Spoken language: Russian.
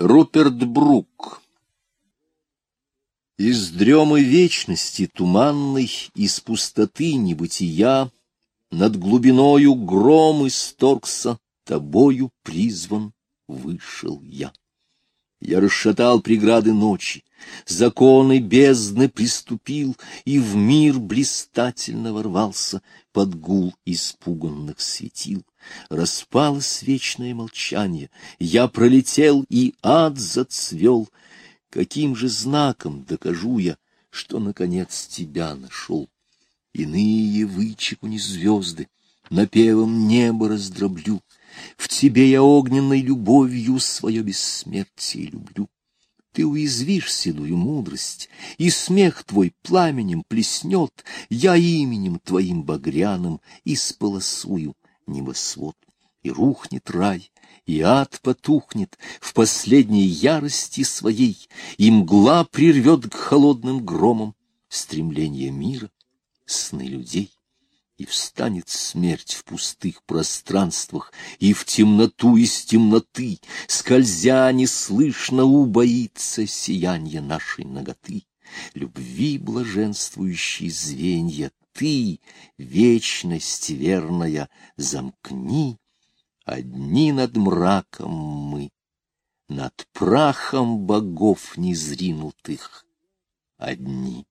Руперт Брук Из дремы вечности туманной, из пустоты небытия, Над глубиною гром исторгся, тобою призван вышел я. Я расшатал преграды ночи, законы бездны приступил И в мир блистательно ворвался под гул испуганных светил. Распалось вечное молчание, я пролетел, и ад зацвел. Каким же знаком докажу я, что, наконец, тебя нашел? Иные вычекуни звезды, напевом небо раздроблю. В тебе я огненной любовью свое бессмертие люблю. Ты уязвишь седую мудрость, и смех твой пламенем плеснет, я именем твоим багряным исполосую небосвод. И рухнет рай, и ад потухнет в последней ярости своей, и мгла прервет к холодным громам стремление мира, сны людей. И встанет смерть в пустых пространствах, и в темноту из темноты, скользя неслышно убоится сияние нашей ноготы. Любви блаженствующие звенья ты, вечность верная, замкни, одни над мраком мы, над прахом богов незринутых одни.